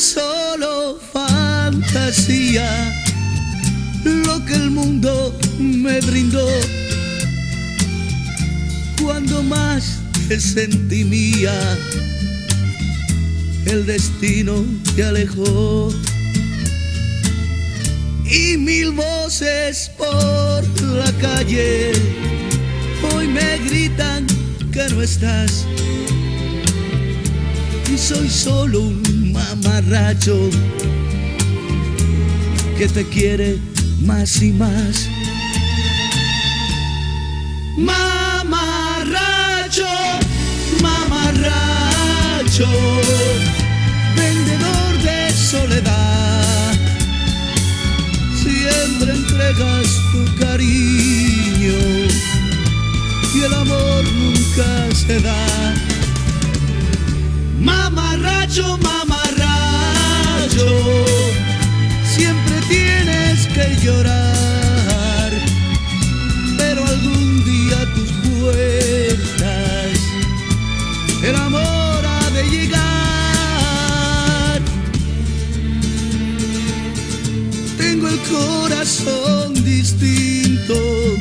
solo fantasía lo que el mundo me brindó. Cuando más te sentí mía, el destino te alejó. Y mil voces por la calle hoy me gritan que no estás. Y soy solo un mamarracho que te quiere más y más. Mamarracho, mamarracho, vendedor de soledad. Siempre entregas tu cariño y el amor nunca se da. Mamarracho, mamarracho, siempre tienes que llorar, pero algún día tus puertas el amor ha de llegar. Tengo el corazón distinto,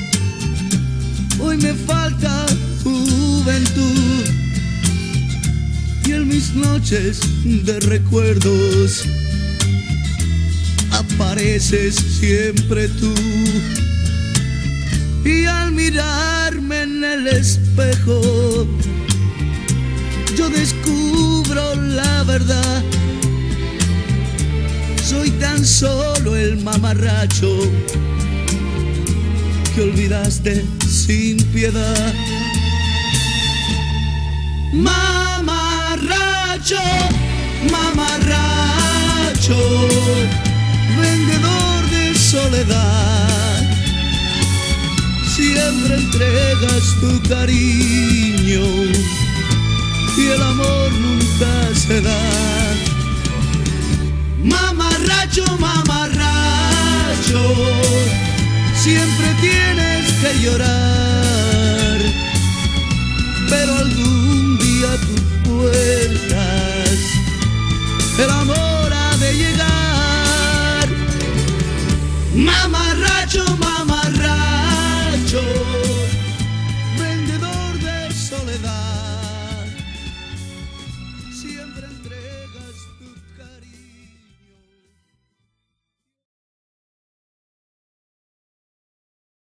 mis noches de recuerdos apareces siempre tú. Y al mirarme en el espejo, yo descubro la verdad. Soy tan solo el mamarracho que olvidaste sin piedad. Mamarracho vendedor de soledad. Siempre entregas tu cariño y el amor nunca se da. Mamarracho, mamarracho, siempre tienes que llorar, mamarracho, mamarracho.